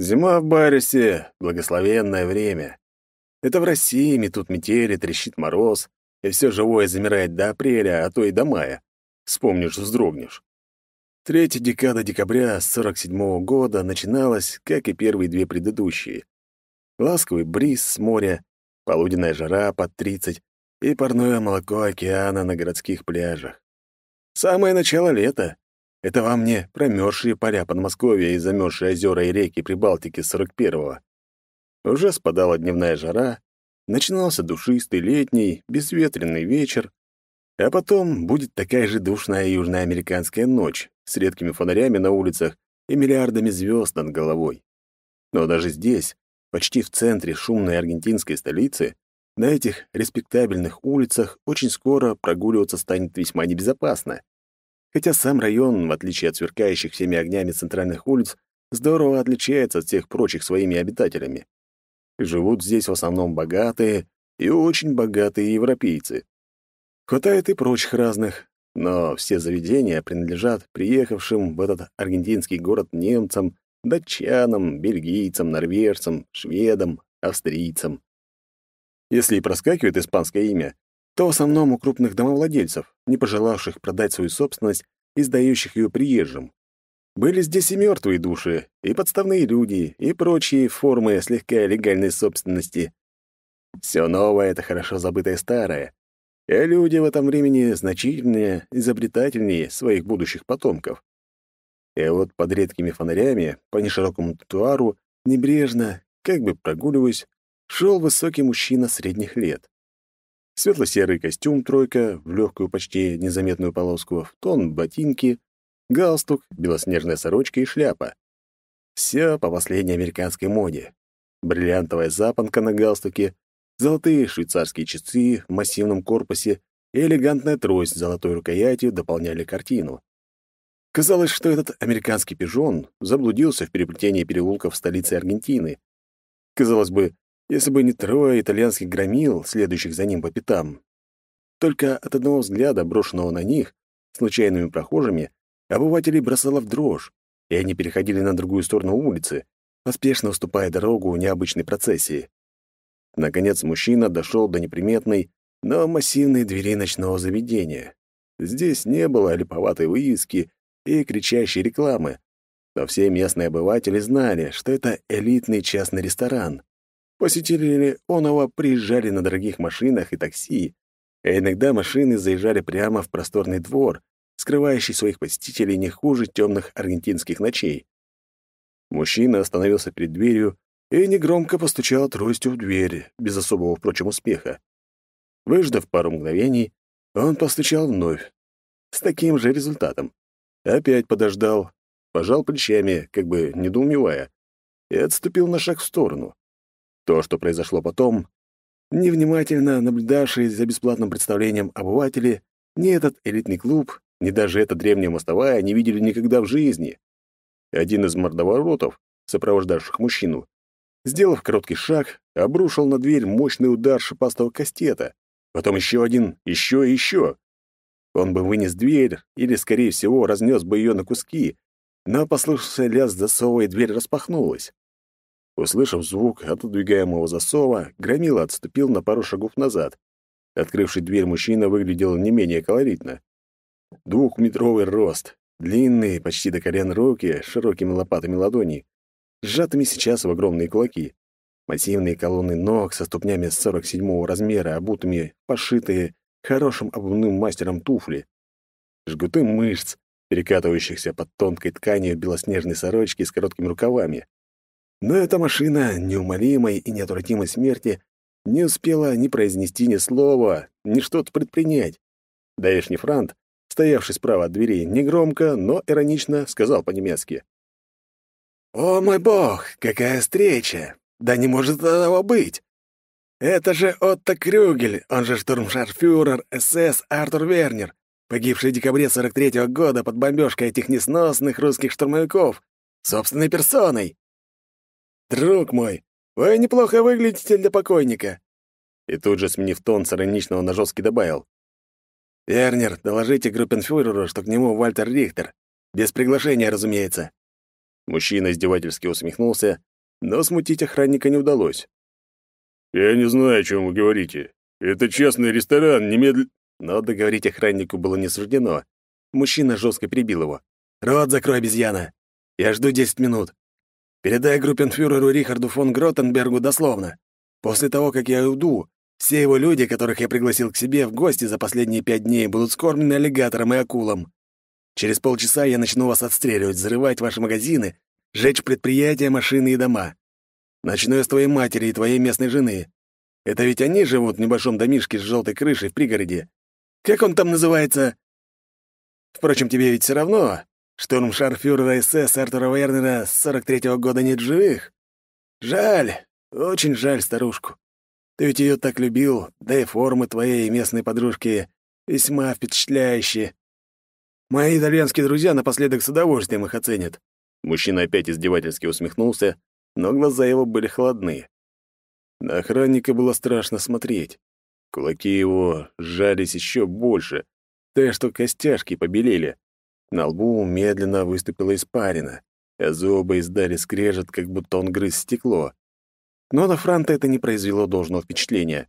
Зима в Барисе — благословенное время. Это в России метут метели, трещит мороз, и все живое замирает до апреля, а то и до мая. Вспомнишь, вздрогнешь. Третья декада декабря 47 -го года начиналась, как и первые две предыдущие. Ласковый бриз с моря, полуденная жара под 30 и парное молоко океана на городских пляжах. Самое начало лета. Это вам не промерзшие поля Подмосковья и замерзшие озера и реки Прибалтики 41-го. Уже спадала дневная жара, начинался душистый летний, безветренный вечер, а потом будет такая же душная южноамериканская ночь с редкими фонарями на улицах и миллиардами звезд над головой. Но даже здесь, почти в центре шумной аргентинской столицы, на этих респектабельных улицах очень скоро прогуливаться станет весьма небезопасно. Хотя сам район, в отличие от сверкающих всеми огнями центральных улиц, здорово отличается от всех прочих своими обитателями. Живут здесь в основном богатые и очень богатые европейцы. Хватает и прочих разных, но все заведения принадлежат приехавшим в этот аргентинский город немцам, датчанам, бельгийцам, норвежцам, шведам, австрийцам. Если и проскакивает испанское имя, то в основном у крупных домовладельцев, не пожелавших продать свою собственность и сдающих ее приезжим. Были здесь и мертвые души, и подставные люди, и прочие формы слегка легальной собственности. Все новое — это хорошо забытое старое, и люди в этом времени значительнее, изобретательнее своих будущих потомков. И вот под редкими фонарями по неширокому тротуару небрежно, как бы прогуливаясь, шел высокий мужчина средних лет. Светло-серый костюм «тройка» в легкую, почти незаметную полоску, в тон ботинки, галстук, белоснежная сорочка и шляпа. Все по последней американской моде. Бриллиантовая запонка на галстуке, золотые швейцарские часы в массивном корпусе и элегантная трость с золотой рукоятью дополняли картину. Казалось, что этот американский пижон заблудился в переплетении переулков столицы Аргентины. Казалось бы, если бы не трое итальянских громил, следующих за ним по пятам. Только от одного взгляда, брошенного на них, случайными прохожими, обывателей бросало в дрожь, и они переходили на другую сторону улицы, поспешно уступая дорогу необычной процессии. Наконец мужчина дошел до неприметной, но массивной двери ночного заведения. Здесь не было липоватой вывески и кричащей рекламы, но все местные обыватели знали, что это элитный частный ресторан. Посетители Онова приезжали на дорогих машинах и такси, а иногда машины заезжали прямо в просторный двор, скрывающий своих посетителей не хуже темных аргентинских ночей. Мужчина остановился перед дверью и негромко постучал тростью в дверь, без особого, впрочем, успеха. Выждав пару мгновений, он постучал вновь, с таким же результатом. Опять подождал, пожал плечами, как бы недоумевая, и отступил на шаг в сторону. То, что произошло потом, невнимательно наблюдавшие за бесплатным представлением обыватели, ни этот элитный клуб, ни даже эта древняя мостовая не видели никогда в жизни. Один из мордоворотов, сопровождавших мужчину, сделав короткий шаг, обрушил на дверь мощный удар шипастого кастета, потом еще один, еще и еще. Он бы вынес дверь или, скорее всего, разнес бы ее на куски, но послышался лязг засова, и дверь распахнулась. Услышав звук отодвигаемого засова, Громила отступил на пару шагов назад. Открывший дверь мужчина выглядел не менее колоритно. Двухметровый рост, длинные, почти до колен руки, широкими лопатами ладоней, сжатыми сейчас в огромные кулаки. Массивные колонны ног со ступнями 47-го размера, обутыми, пошитые хорошим обувным мастером туфли. Жгуты мышц, перекатывающихся под тонкой тканью белоснежной сорочки с короткими рукавами. Но эта машина неумолимой и неотвратимой смерти не успела ни произнести ни слова, ни что-то предпринять. Даишний Франт, стоявший справа от двери, негромко, но иронично сказал по-немецки. «О мой бог, какая встреча! Да не может этого быть! Это же Отто Крюгель, он же штурмшарфюрер СС Артур Вернер, погибший в декабре 43-го года под бомбежкой этих несносных русских штурмовиков, собственной персоной!» «Друг мой, вы неплохо выглядите для покойника!» И тут же, сменив тон с ироничного на жесткий, добавил. «Вернер, доложите группенфюреру, что к нему Вальтер Рихтер. Без приглашения, разумеется». Мужчина издевательски усмехнулся но смутить охранника не удалось. «Я не знаю, о чем вы говорите. Это частный ресторан, немедл...» Но договорить охраннику было не суждено. Мужчина жестко перебил его. «Рот закрой, обезьяна! Я жду десять минут. Передай группенфюреру Рихарду фон Гротенбергу дословно. После того, как я уйду, все его люди, которых я пригласил к себе в гости за последние пять дней, будут скормлены аллигатором и акулам. Через полчаса я начну вас отстреливать, взрывать ваши магазины, жечь предприятия, машины и дома. Начну я с твоей матери и твоей местной жены. Это ведь они живут в небольшом домишке с желтой крышей в пригороде. Как он там называется? Впрочем, тебе ведь все равно. Штурмшарфюрера СС Артура Вернера с 43-го года нет живых. Жаль, очень жаль старушку. Ты ведь ее так любил, да и формы твоей местной подружки весьма впечатляющие. Мои итальянские друзья напоследок с удовольствием их оценят». Мужчина опять издевательски усмехнулся, но глаза его были холодны. На охранника было страшно смотреть. Кулаки его сжались еще больше, так что костяшки побелели. На лбу медленно выступила испарина, а зубы издали скрежет, как будто он грыз стекло. Но на Франта это не произвело должного впечатления.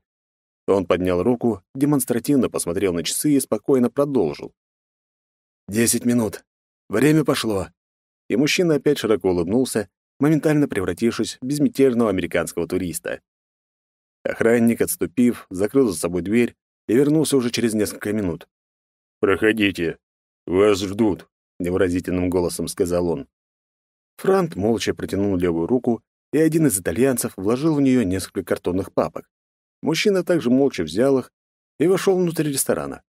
Он поднял руку, демонстративно посмотрел на часы и спокойно продолжил. «Десять минут. Время пошло». И мужчина опять широко улыбнулся, моментально превратившись в безмятежного американского туриста. Охранник, отступив, закрыл за собой дверь и вернулся уже через несколько минут. «Проходите. Вас ждут», — невыразительным голосом сказал он. Франт молча протянул левую руку, и один из итальянцев вложил в нее несколько картонных папок. Мужчина также молча взял их и вошел внутрь ресторана.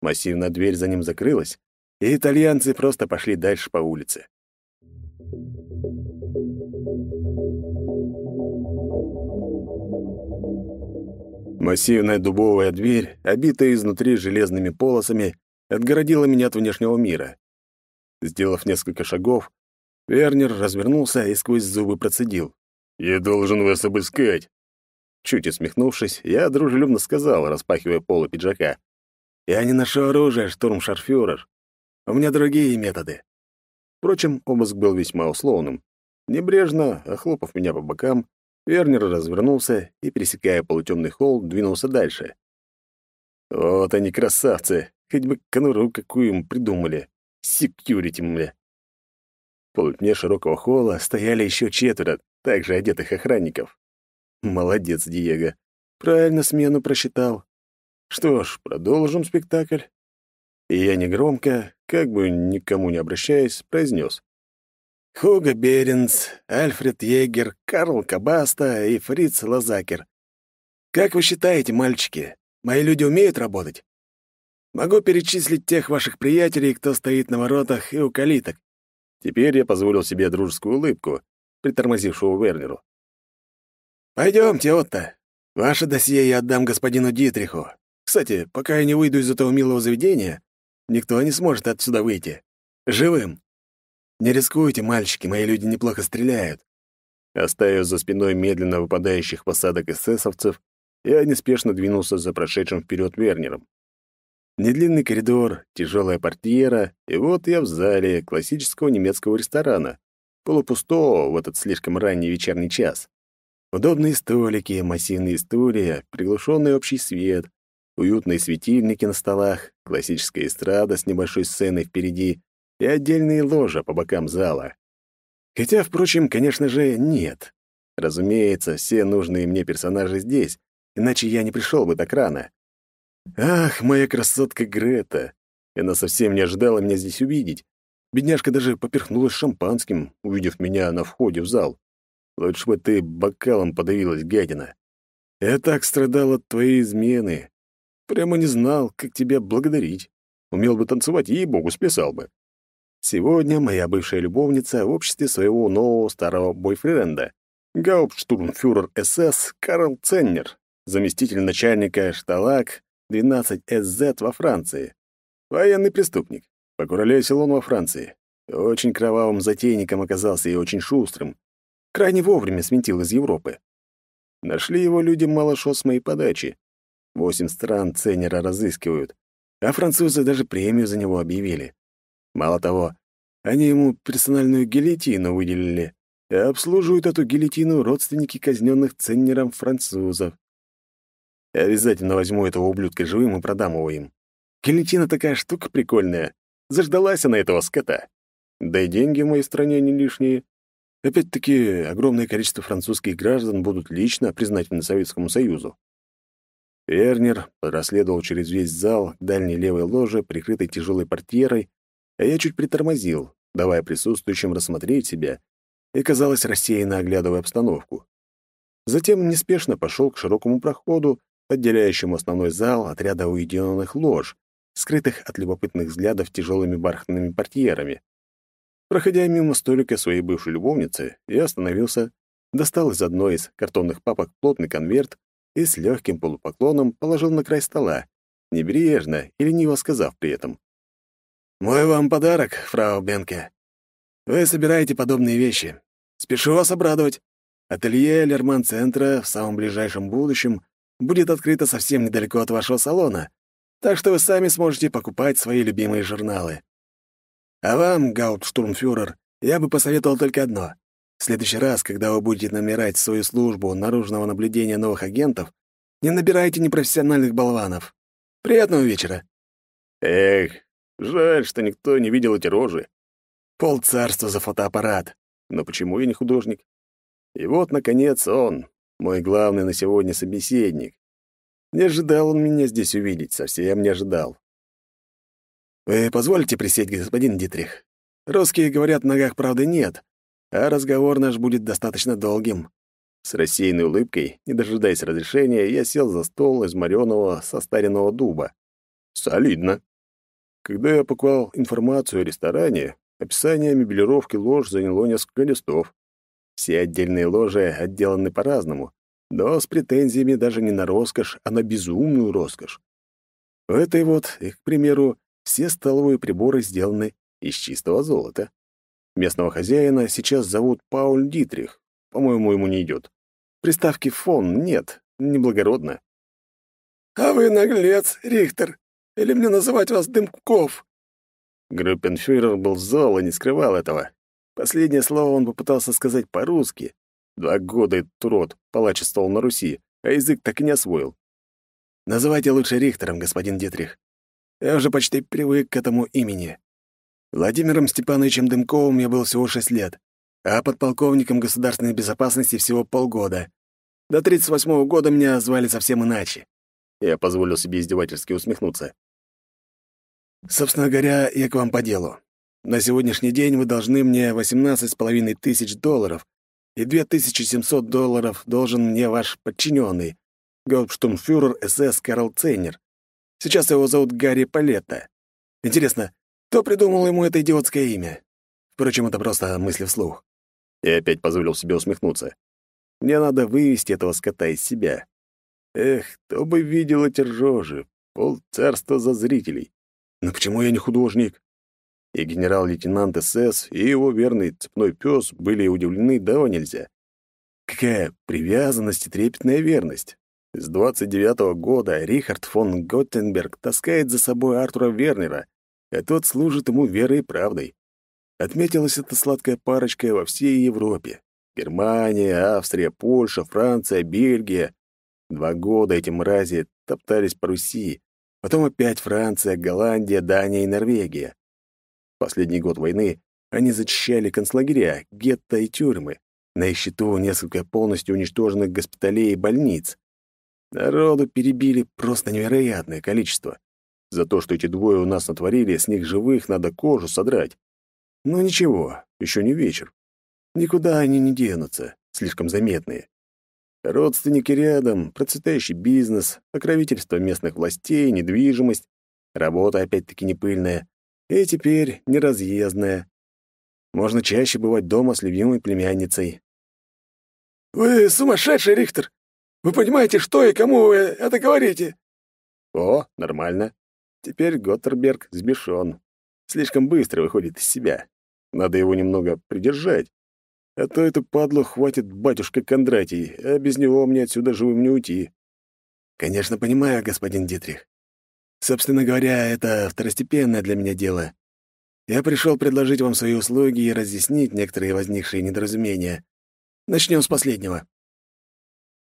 Массивная дверь за ним закрылась, и итальянцы просто пошли дальше по улице. Массивная дубовая дверь, обитая изнутри железными полосами, отгородила меня от внешнего мира. Сделав несколько шагов, Вернер развернулся и сквозь зубы процедил. «Я должен вас обыскать!» Чуть усмехнувшись, я дружелюбно сказал, распахивая полы пиджака. «Я не ношу оружие, штурмшарфюрер. У меня другие методы». Впрочем, обыск был весьма условным. Небрежно, охлопав меня по бокам, Вернер развернулся и, пересекая полутемный холл, двинулся дальше. Вот они, красавцы! Хоть бы конуру какую им придумали. Секьюрити, мля. В широкого холла стояли еще четверо, также одетых охранников. Молодец, Диего. Правильно смену просчитал. Что ж, продолжим спектакль. И я негромко, как бы никому не обращаясь, произнес. Хуго Беренс, Альфред Егер, Карл Кабаста и Фриц Лазакер. Как вы считаете, мальчики, мои люди умеют работать? Могу перечислить тех ваших приятелей, кто стоит на воротах и у калиток. Теперь я позволил себе дружескую улыбку, притормозившего Вернеру. Пойдемте, Отто. Ваше досье я отдам господину Дитриху. Кстати, пока я не выйду из этого милого заведения, никто не сможет отсюда выйти. Живым. «Не рискуйте, мальчики, мои люди неплохо стреляют». Оставив за спиной медленно выпадающих посадок эсэсовцев, я неспешно двинулся за прошедшим вперед Вернером. Недлинный коридор, тяжелая портьера, и вот я в зале классического немецкого ресторана, полупустого в этот слишком ранний вечерний час. Удобные столики, массивные стулья, приглушенный общий свет, уютные светильники на столах, классическая эстрада с небольшой сценой впереди, и отдельные ложа по бокам зала. Хотя, впрочем, конечно же, нет. Разумеется, все нужные мне персонажи здесь, иначе я не пришел бы так рано. Ах, моя красотка Грета! Она совсем не ожидала меня здесь увидеть. Бедняжка даже поперхнулась шампанским, увидев меня на входе в зал. Лучше бы ты бокалом подавилась, гадина. Я так страдал от твоей измены. Прямо не знал, как тебя благодарить. Умел бы танцевать, ей-богу, сплясал бы. Сегодня моя бывшая любовница в обществе своего нового старого бойфренда, гауптштурмфюрер СС Карл Ценнер, заместитель начальника шталак 12СЗ во Франции. Военный преступник. Покуролесил он во Франции. Очень кровавым затейником оказался и очень шустрым. Крайне вовремя свинтил из Европы. Нашли его люди малышо с моей подачи. Восемь стран Ценнера разыскивают, а французы даже премию за него объявили. Мало того, они ему персональную гильотину выделили. и обслуживают эту гильотину родственники казненных ценнером французов. Я обязательно возьму этого ублюдка живым и продам его им. Гильотина такая штука прикольная. Заждалась она этого скота. Да и деньги в моей стране не лишние. Опять-таки, огромное количество французских граждан будут лично признательны Советскому Союзу. Вернер проследовал через весь зал к дальней левой ложе, прикрытой тяжелой портьерой, а я чуть притормозил, давая присутствующим рассмотреть себя, и, казалось, рассеянно оглядывая обстановку. Затем неспешно пошел к широкому проходу, отделяющему основной зал от ряда уединенных лож, скрытых от любопытных взглядов тяжелыми бархатными портьерами. Проходя мимо столика своей бывшей любовницы, я остановился, достал из одной из картонных папок плотный конверт и с легким полупоклоном положил на край стола, небрежно и лениво сказав при этом. «Мой вам подарок, фрау Бенке. Вы собираете подобные вещи. Спешу вас обрадовать. Ателье Лерман-центра в самом ближайшем будущем будет открыто совсем недалеко от вашего салона, так что вы сами сможете покупать свои любимые журналы. А вам, гауптштурмфюрер, я бы посоветовал только одно. В следующий раз, когда вы будете намирать свою службу наружного наблюдения новых агентов, не набирайте непрофессиональных болванов. Приятного вечера. Эх, жаль, что никто не видел эти рожи. Пол царства за фотоаппарат. Но почему я не художник? И вот, наконец, он, мой главный на сегодня собеседник. Не ожидал он меня здесь увидеть, совсем не ожидал. «Вы позволите присесть, господин Дитрих? Русские говорят, в ногах правды нет, а разговор наш будет достаточно долгим». С рассеянной улыбкой, не дожидаясь разрешения, я сел за стол из мореного состаренного дуба. Солидно. Когда я покупал информацию о ресторане, описание меблировки лож заняло несколько листов. Все отдельные ложи отделаны по-разному, но с претензиями даже не на роскошь, а на безумную роскошь. В этой вот, и, к примеру, все столовые приборы сделаны из чистого золота. Местного хозяина сейчас зовут Пауль Дитрих. По-моему, ему не идет. Приставки «фон» нет, неблагородно. «А вы наглец, Рихтер! Или мне называть вас Дымков?» Группенфюрер был зол и не скрывал этого. Последнее слово он попытался сказать по-русски. Два года этот урод палачествовал на Руси, а язык так и не освоил. «Называйте лучше Рихтером, господин Дитрих. Я уже почти привык к этому имени. Владимиром Степановичем Дымковым я был всего шесть лет, а подполковником государственной безопасности всего полгода. До 38-го года меня звали совсем иначе. Я позволил себе издевательски усмехнуться. Собственно говоря, я к вам по делу. На сегодняшний день вы должны мне 18 с половиной тысяч долларов, и 2700 долларов должен мне ваш подчиненный, гауптштурмфюрер СС Карл Цейнер. Сейчас его зовут Гарри Палетта. Интересно, кто придумал ему это идиотское имя? Впрочем, это просто мысли вслух. Я опять позволил себе усмехнуться. Мне надо вывести этого скота из себя. Эх, кто бы видел эти ржожи, полцарства за зрителей. Но почему я не художник? И генерал-лейтенант СС, и его верный цепной пес были удивлены да нельзя. Какая привязанность и трепетная верность. С 29-го года Рихард фон Готтенберг таскает за собой Артура Вернера, а тот служит ему верой и правдой. Отметилась эта сладкая парочка во всей Европе. Германия, Австрия, Польша, Франция, Бельгия. Два года эти мрази топтались по Руси, потом опять Франция, Голландия, Дания и Норвегия. Последний год войны они зачищали концлагеря, гетто и тюрьмы. На их счету несколько полностью уничтоженных госпиталей и больниц. Народу перебили просто невероятное количество. За то, что эти двое у нас натворили, с них живых надо кожу содрать. Но ничего, еще не вечер. Никуда они не денутся, слишком заметные. Родственники рядом, процветающий бизнес, покровительство местных властей, недвижимость, работа опять-таки не пыльная, и теперь неразъездная. Можно чаще бывать дома с любимой племянницей. «Вы сумасшедший, Рихтер! Вы понимаете, что и кому вы это говорите?» «О, нормально. Теперь Готтерберг сбешен. Слишком быстро выходит из себя. Надо его немного придержать. А то эту падлу хватит батюшка Кондратий, а без него мне отсюда живым не уйти». «Конечно, понимаю, господин Дитрих. Собственно говоря, это второстепенное для меня дело. Я пришел предложить вам свои услуги и разъяснить некоторые возникшие недоразумения. Начнем с последнего.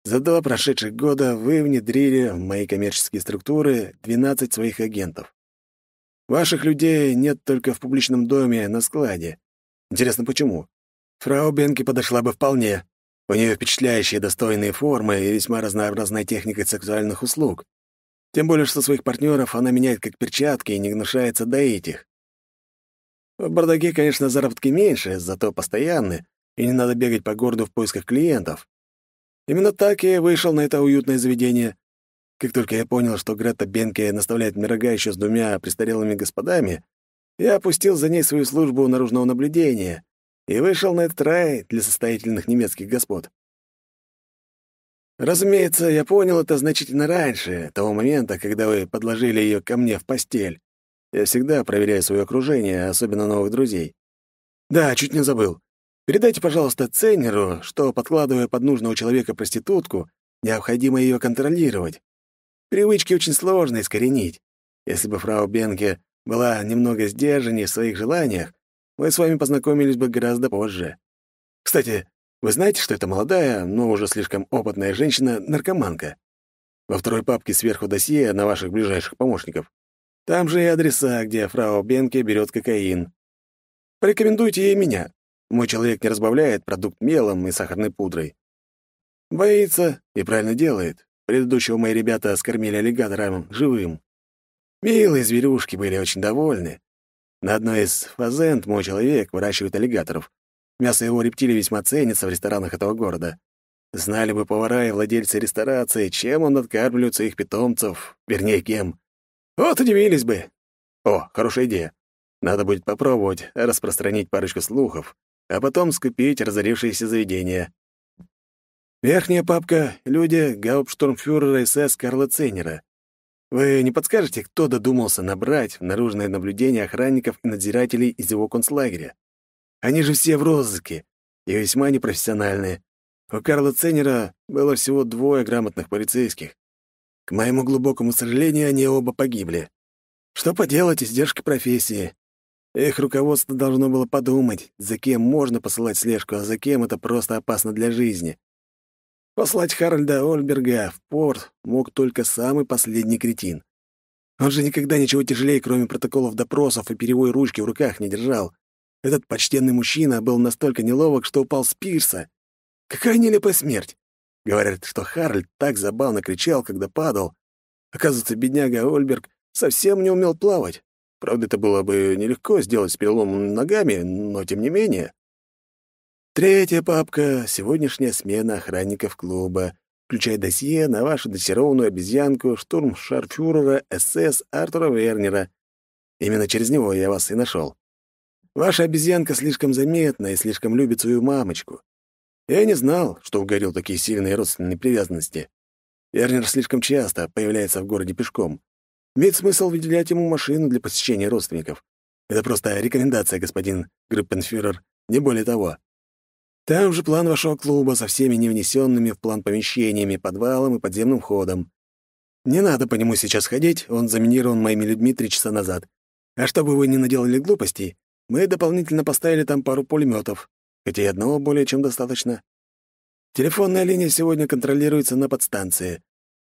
За два прошедших года вы внедрили в мои коммерческие структуры 12 своих агентов. Ваших людей нет только в публичном доме на складе. Интересно, почему? Фрау Бенки подошла бы вполне. У нее впечатляющие достойные формы и весьма разнообразная техника сексуальных услуг. Тем более, что своих партнеров она меняет как перчатки и не гнушается доить их. В бардаке, конечно, заработки меньше, зато постоянны, и не надо бегать по городу в поисках клиентов. Именно так я вышел на это уютное заведение. Как только я понял, что Грета Бенке наставляет Мирога еще с двумя престарелыми господами, я опустил за ней свою службу наружного наблюдения и вышел на этот рай для состоятельных немецких господ. Разумеется, я понял это значительно раньше, того момента, когда вы подложили ее ко мне в постель. Я всегда проверяю свое окружение, особенно новых друзей. Да, чуть не забыл. Передайте, пожалуйста, ценеру, что, подкладывая под нужного человека проститутку, необходимо ее контролировать. Привычки очень сложно искоренить. Если бы фрау Бенке была немного сдержаннее в своих желаниях, мы с вами познакомились бы гораздо позже. Кстати, вы знаете, что это молодая, но уже слишком опытная женщина-наркоманка? Во второй папке сверху досье на ваших ближайших помощников. Там же и адреса, где фрау Бенке берет кокаин. Порекомендуйте ей меня. Мой человек не разбавляет продукт мелом и сахарной пудрой. Боится и правильно делает. Предыдущего мои ребята скормили аллигатором живым. Милые зверюшки были очень довольны. На одной из фазент мой человек выращивает аллигаторов. Мясо его рептилий весьма ценится в ресторанах этого города. Знали бы повара и владельцы ресторации, чем он откармливает своих питомцев, вернее, кем. Вот удивились бы. О, хорошая идея. Надо будет попробовать распространить парочку слухов, а потом скупить разорившиеся заведения. Верхняя папка — люди гауптштурмфюрера СС Карла Цейнера. Вы не подскажете, кто додумался набрать в наружное наблюдение охранников и надзирателей из его концлагеря? Они же все в розыске и весьма непрофессиональные. У Карла Цейнера было всего двое грамотных полицейских. К моему глубокому сожалению, они оба погибли. Что поделать, издержки профессии. Их руководство должно было подумать, за кем можно посылать слежку, а за кем это просто опасно для жизни. Послать Харальда Ольберга в порт мог только самый последний кретин. Он же никогда ничего тяжелее, кроме протоколов допросов и перевой ручки в руках не держал. Этот почтенный мужчина был настолько неловок, что упал с пирса. Какая нелепая смерть! Говорят, что Харальд так забавно кричал, когда падал. Оказывается, бедняга Ольберг совсем не умел плавать. Правда, это было бы нелегко сделать с переломом ногами, но тем не менее. Третья папка — сегодняшняя смена охранников клуба, включая досье на вашу дрессированную обезьянку штурмшарфюрера СС Артура Вернера. Именно через него я вас и нашел. Ваша обезьянка слишком заметна и слишком любит свою мамочку. Я не знал, что угорел такие сильные родственные привязанности. Вернер слишком часто появляется в городе пешком. Имеет смысл выделять ему машину для посещения родственников. Это просто рекомендация, господин Группенфюрер, не более того. Там же план вашего клуба со всеми невнесенными в план помещениями, подвалом и подземным ходом. Не надо по нему сейчас ходить, он заминирован моими людьми три часа назад. А чтобы вы не наделали глупостей, мы дополнительно поставили там пару пулеметов, хотя и одного более чем достаточно. Телефонная линия сегодня контролируется на подстанции.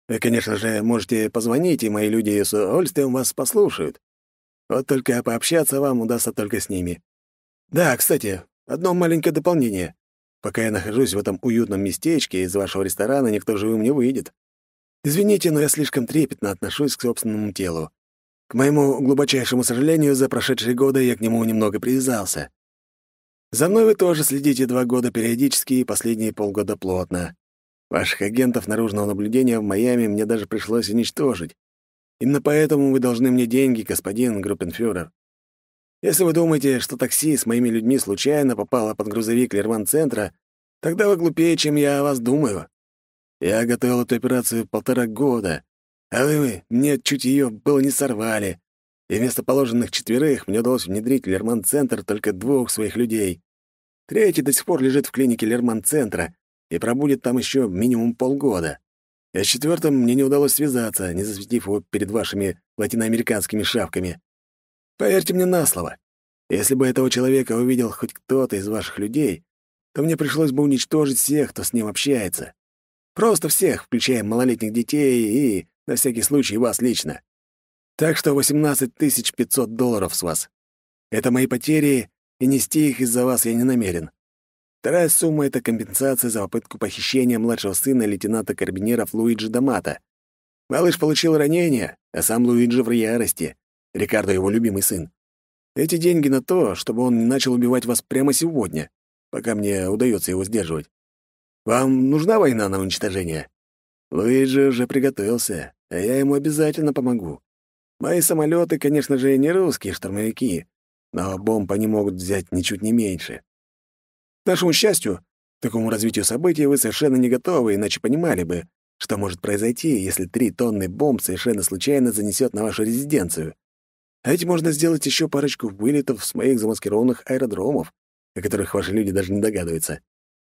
Вы, конечно же, можете позвонить, и мои люди с удовольствием вас послушают. Вот только пообщаться вам удастся только с ними. Да, кстати, одно маленькое дополнение. Пока я нахожусь в этом уютном местечке, из вашего ресторана никто живым не выйдет. Извините, но я слишком трепетно отношусь к собственному телу. К моему глубочайшему сожалению, за прошедшие годы я к нему немного привязался. За мной вы тоже следите два года периодически и последние полгода плотно. Ваших агентов наружного наблюдения в Майами мне даже пришлось уничтожить. Именно поэтому вы должны мне деньги, господин Группенфюрер. Если вы думаете, что такси с моими людьми случайно попало под грузовик Лерман-центра, тогда вы глупее, чем я о вас думаю. Я готовил эту операцию полтора года, а вы мне чуть ее было не сорвали, и вместо положенных четверых мне удалось внедрить в Лерман-центр только двух своих людей. Третий до сих пор лежит в клинике Лерман-центра и пробудет там еще минимум полгода. А с четвертым мне не удалось связаться, не засветив его перед вашими латиноамериканскими шавками. Поверьте мне на слово. Если бы этого человека увидел хоть кто-то из ваших людей, то мне пришлось бы уничтожить всех, кто с ним общается. Просто всех, включая малолетних детей и, на всякий случай, вас лично. Так что 18 500 долларов с вас. Это мои потери, и нести их из-за вас я не намерен. Вторая сумма — это компенсация за попытку похищения младшего сына лейтенанта карабинеров Луиджи Дамата. Малыш получил ранение, а сам Луиджи в ярости. Рикардо — его любимый сын. Эти деньги на то, чтобы он начал убивать вас прямо сегодня, пока мне удается его сдерживать. Вам нужна война на уничтожение? Луиджи уже приготовился, а я ему обязательно помогу. Мои самолеты, конечно же, не русские штурмовики, но бомб они могут взять ничуть не меньше. К нашему счастью, к такому развитию событий вы совершенно не готовы, иначе понимали бы, что может произойти, если три тонны бомб совершенно случайно занесет на вашу резиденцию. А ведь можно сделать еще парочку вылетов с моих замаскированных аэродромов, о которых ваши люди даже не догадываются.